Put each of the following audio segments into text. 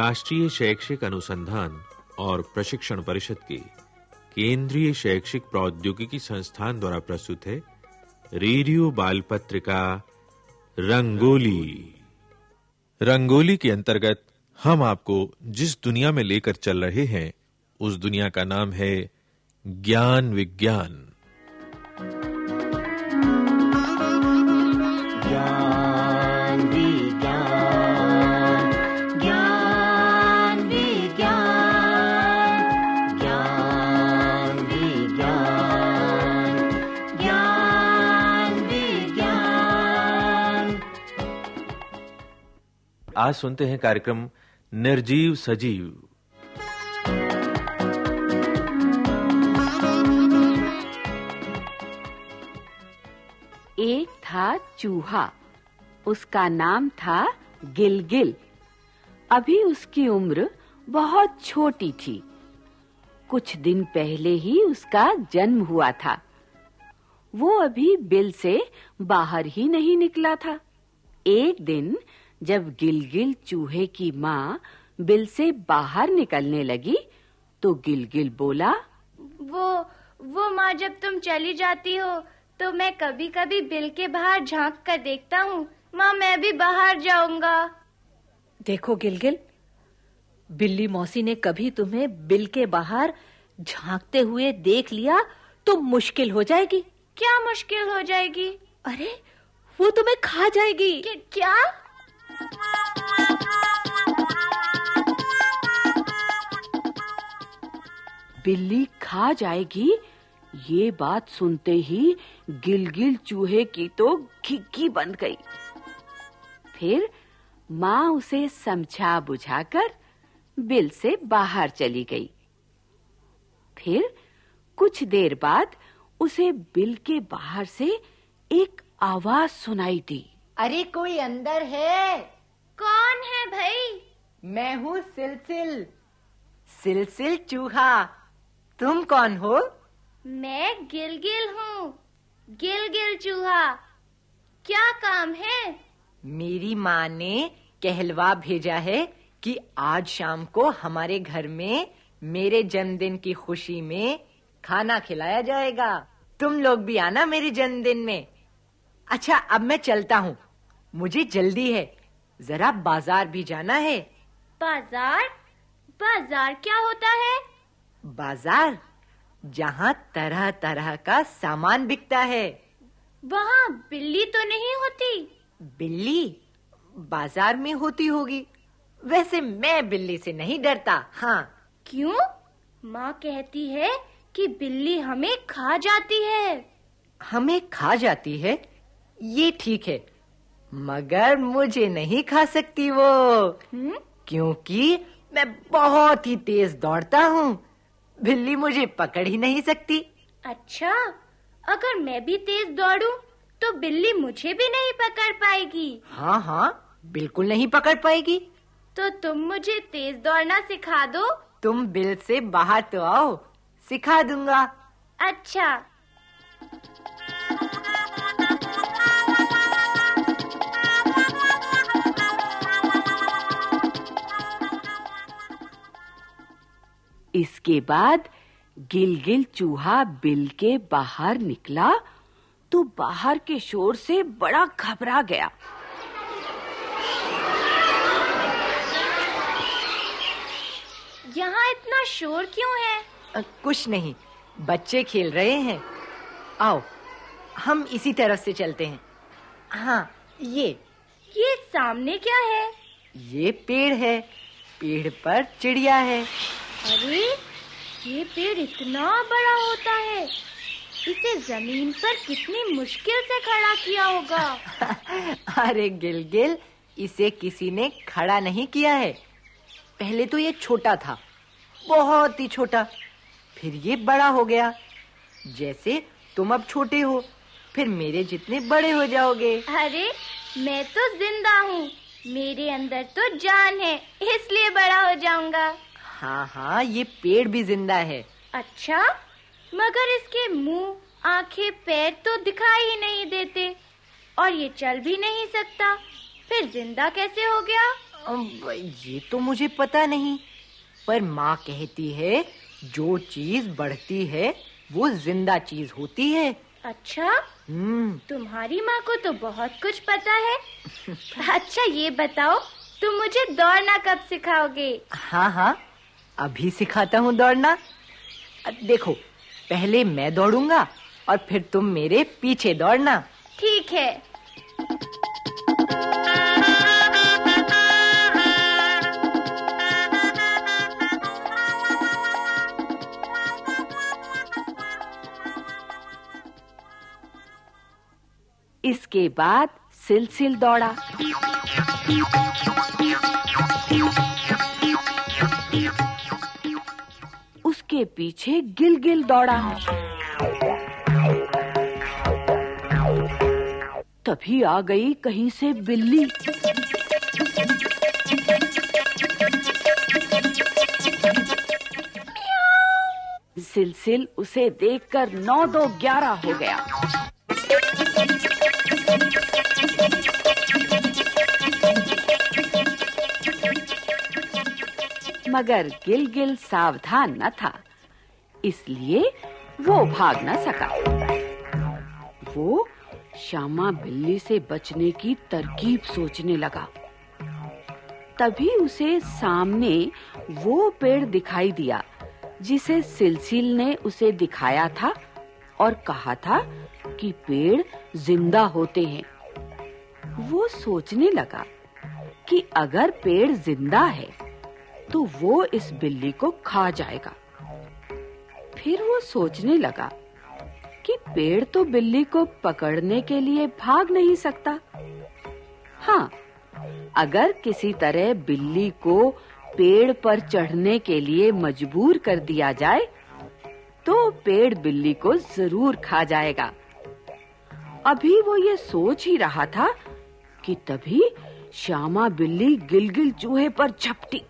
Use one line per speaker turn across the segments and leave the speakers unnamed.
राष्ट्रीय शैक्षिक अनुसंधान और प्रशिक्षण परिषद के केंद्रीय शैक्षिक प्रौद्योगिकी संस्थान द्वारा प्रस्तुत है रेडियो बाल पत्रिका रंगोली रंगोली के अंतर्गत हम आपको जिस दुनिया में लेकर चल रहे हैं उस दुनिया का नाम है ज्ञान विज्ञान आज सुनते हैं कार्यक्रम निर्जीव सजीव
एक था चूहा उसका नाम था गिलगिल अभी उसकी उम्र बहुत छोटी थी कुछ दिन पहले ही उसका जन्म हुआ था वो अभी बिल से बाहर ही नहीं निकला था एक दिन जब गिलगिल चूहे की माँ बिल से बाहर निकलने लगी तो गिलगिल बोला
वो वो माँ जब तुम चली जाती हो तो मैं कभी-कभी बिल के बाहर झांक कर देखता हूँ माँ मैं भी बाहर जाऊंगा
देखो गिलगिल बिल्ली मौसी ने कभी तुम्हें बिल के बाहर झांकते हुए देख लिया तो मुश्किल हो जाएगी
क्या मुश्किल हो जाएगी अरे वो तुम्हें खा जाएगी क्या
बिल्ली खा जाएगी ये बात सुनते ही गिलगिल चूहे की तो खिक्की बंद गई फिर मां उसे समझा बुझाकर बिल से बाहर चली गई फिर कुछ देर बाद उसे बिल के बाहर से एक आवाज सुनाई दी अरे कोई अंदर है
कौन है भाई
मैं हूँ सिलसिल
सिलसिल चूहा तुम कौन हो
मैं गिलगिल हूँ गिलगिल चूहा क्या काम है
मेरी माँ ने कहलवा भेजा है कि आज शाम को हमारे घर में मेरे जन्मदिन की खुशी में खाना खिलाया जाएगा तुम लोग भी आना मेरे जन्मदिन में अच्छा अब मैं चलता हूँ मुझे जल्दी है जरा बाजार भी जाना है
बाजार बाजार क्या होता है
बाजार जहाँ तरह तरह का सामान बिकता है
वहाँ बिल्ली तो नहीं होती
बिल्ली बाजार में होती होगी वैसे मैं बिल्ली से नहीं डरता हाँ
क्यों माँ कहती है कि बिल्ली हमें खा जाती है
हमें खा जाती है ये ठीक है मगर मुझे नहीं खा सकती वो हुँ? हम्म? क्योंकि मैं बहुत ही तेज दौड़ता हूँ बिल्ली मुझे पकड़ ही नहीं सकती
अच्छा अगर मैं भी तेज दौड़ूं तो बिल्ली मुझे भी नहीं पकड़ पाएगी
हाँ हाँ बिल्कुल नहीं पकड़ पाएगी
तो तुम मुझे तेज दौड़ना सिखा दो
तुम बिल से बाहर तो आओ सिखा दूंगा
अच्छा
इसके बाद गिलगिल चूहा बिल के बाहर निकला तो बाहर के शोर से बड़ा घबरा गया
यहाँ इतना शोर क्यों है
आ, कुछ नहीं बच्चे खेल रहे हैं आओ हम इसी तरफ से चलते हैं हाँ ये
ये सामने क्या है
ये पेड़ है पेड़ पर चिड़िया है
अरे ये पेड़ इतना बड़ा होता है इसे जमीन पर कितनी मुश्किल से खड़ा किया होगा अरे गिलगिल
इसे किसी ने खड़ा नहीं किया है पहले तो ये छोटा था बहुत ही छोटा फिर ये बड़ा हो गया जैसे तुम अब
छोटे हो फिर मेरे जितने बड़े हो जाओगे अरे मैं तो जिंदा हूँ मेरे अंदर तो जान है इसलिए बड़ा हो जाऊंगा हाँ
हाँ ये पेड़ भी जिंदा है
अच्छा मगर इसके मुंह आंखें पैर तो दिखाई ही नहीं देते और ये चल भी नहीं सकता फिर जिंदा कैसे हो गया
ये तो मुझे पता नहीं पर माँ कहती है जो चीज बढ़ती है वो जिंदा चीज होती है
अच्छा हम्म। तुम्हारी माँ को तो बहुत कुछ पता है अच्छा ये बताओ तुम मुझे दौड़ना कब सिखाओगे
हाँ हाँ अभी सिखाता हूँ दौड़ना देखो पहले मैं दौड़ूंगा और फिर तुम मेरे पीछे दौड़ना
ठीक है
इसके बाद सिलसिल दौड़ा के पीछे गिलगिल दौड़ा तभी आ गई कहीं से बिल्ली सिलसिल उसे देखकर नौ दो ग्यारह हो गया मगर गिलगिल सावधान न था इसलिए वो भाग ना सका वो श्यामा बिल्ली से बचने की तरकीब सोचने लगा तभी उसे सामने वो पेड़ दिखाई दिया जिसे सिलसिल ने उसे दिखाया था और कहा था कि पेड़ जिंदा होते हैं वो सोचने लगा कि अगर पेड़ जिंदा है तो वो इस बिल्ली को खा जाएगा फिर वो सोचने लगा कि पेड़ तो बिल्ली को पकड़ने के लिए भाग नहीं सकता हाँ अगर किसी तरह बिल्ली को पेड़ पर चढ़ने के लिए मजबूर कर दिया जाए तो पेड़ बिल्ली को जरूर खा जाएगा अभी वो ये सोच ही रहा था कि तभी श्यामा बिल्ली गिलगिल चूहे पर झपटी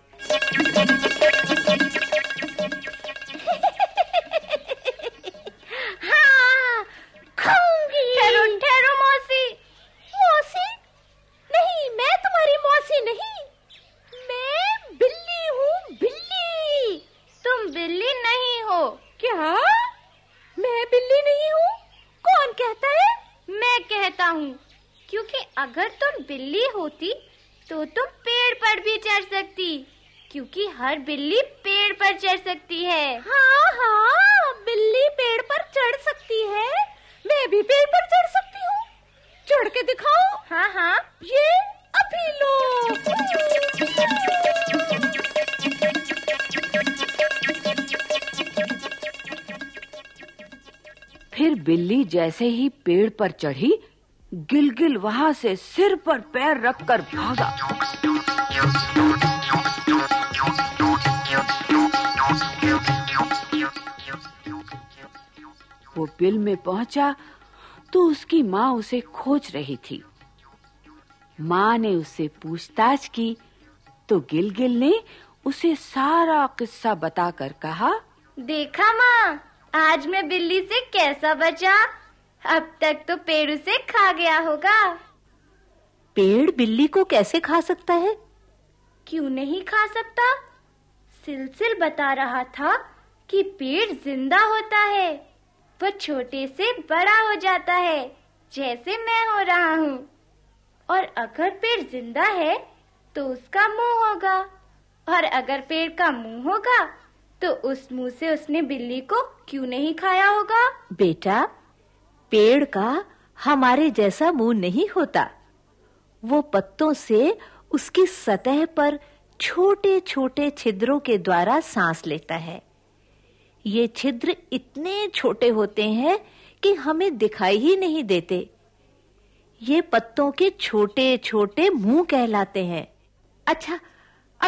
क्या मैं बिल्ली नहीं हूँ कौन कहता है मैं कहता हूँ क्योंकि अगर तुम बिल्ली होती तो तुम पेड़ पर भी चढ़ सकती क्योंकि हर बिल्ली पेड़ पर चढ़ सकती है हाँ हाँ
बिल्ली जैसे ही पेड़ पर चढ़ी गिलगिल वहां से सिर पर पैर रखकर भागा वो बिल में पहुंचा तो उसकी मां उसे खोज रही थी मां ने उसे पूछताछ की तो गिलगिल ने उसे सारा किस्सा बताकर कहा
देखा मां आज मैं बिल्ली से कैसा बचा अब तक तो पेड़ उसे खा गया होगा
पेड़ बिल्ली को कैसे खा सकता है
क्यों नहीं खा सकता सिलसिल बता रहा था कि पेड़ जिंदा होता है वो छोटे से बड़ा हो जाता है जैसे मैं हो रहा हूँ और अगर पेड़ जिंदा है तो उसका मुंह होगा और अगर पेड़ का मुंह होगा तो उस मुंह से उसने बिल्ली को क्यों नहीं खाया होगा बेटा
पेड़ का हमारे जैसा मुंह नहीं होता वो पत्तों से उसकी सतह पर छोटे-छोटे छिद्रों के द्वारा सांस लेता है ये छिद्र इतने छोटे होते हैं कि हमें दिखाई ही नहीं देते ये पत्तों के छोटे-छोटे मुंह कहलाते हैं अच्छा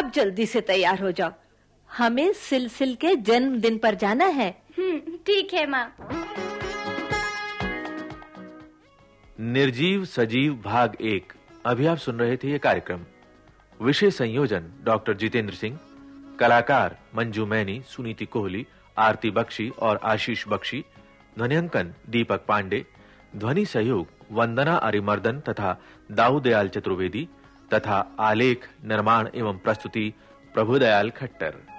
अब जल्दी से तैयार हो जाओ हमें सिलसिल के जन्मदिन पर जाना है
ठीक है माँ
निर्जीव सजीव भाग एक अभी आप सुन रहे थे यह कार्यक्रम विषय संयोजन डॉक्टर जितेंद्र सिंह कलाकार मंजू मैनी सुनीति कोहली आरती बख्शी और आशीष बख्शी ध्वनिंकन दीपक पांडे ध्वनि सहयोग वंदना अरिमर्दन तथा दाऊदयाल चतुर्वेदी तथा आलेख निर्माण एवं प्रस्तुति प्रभुदयाल खट्टर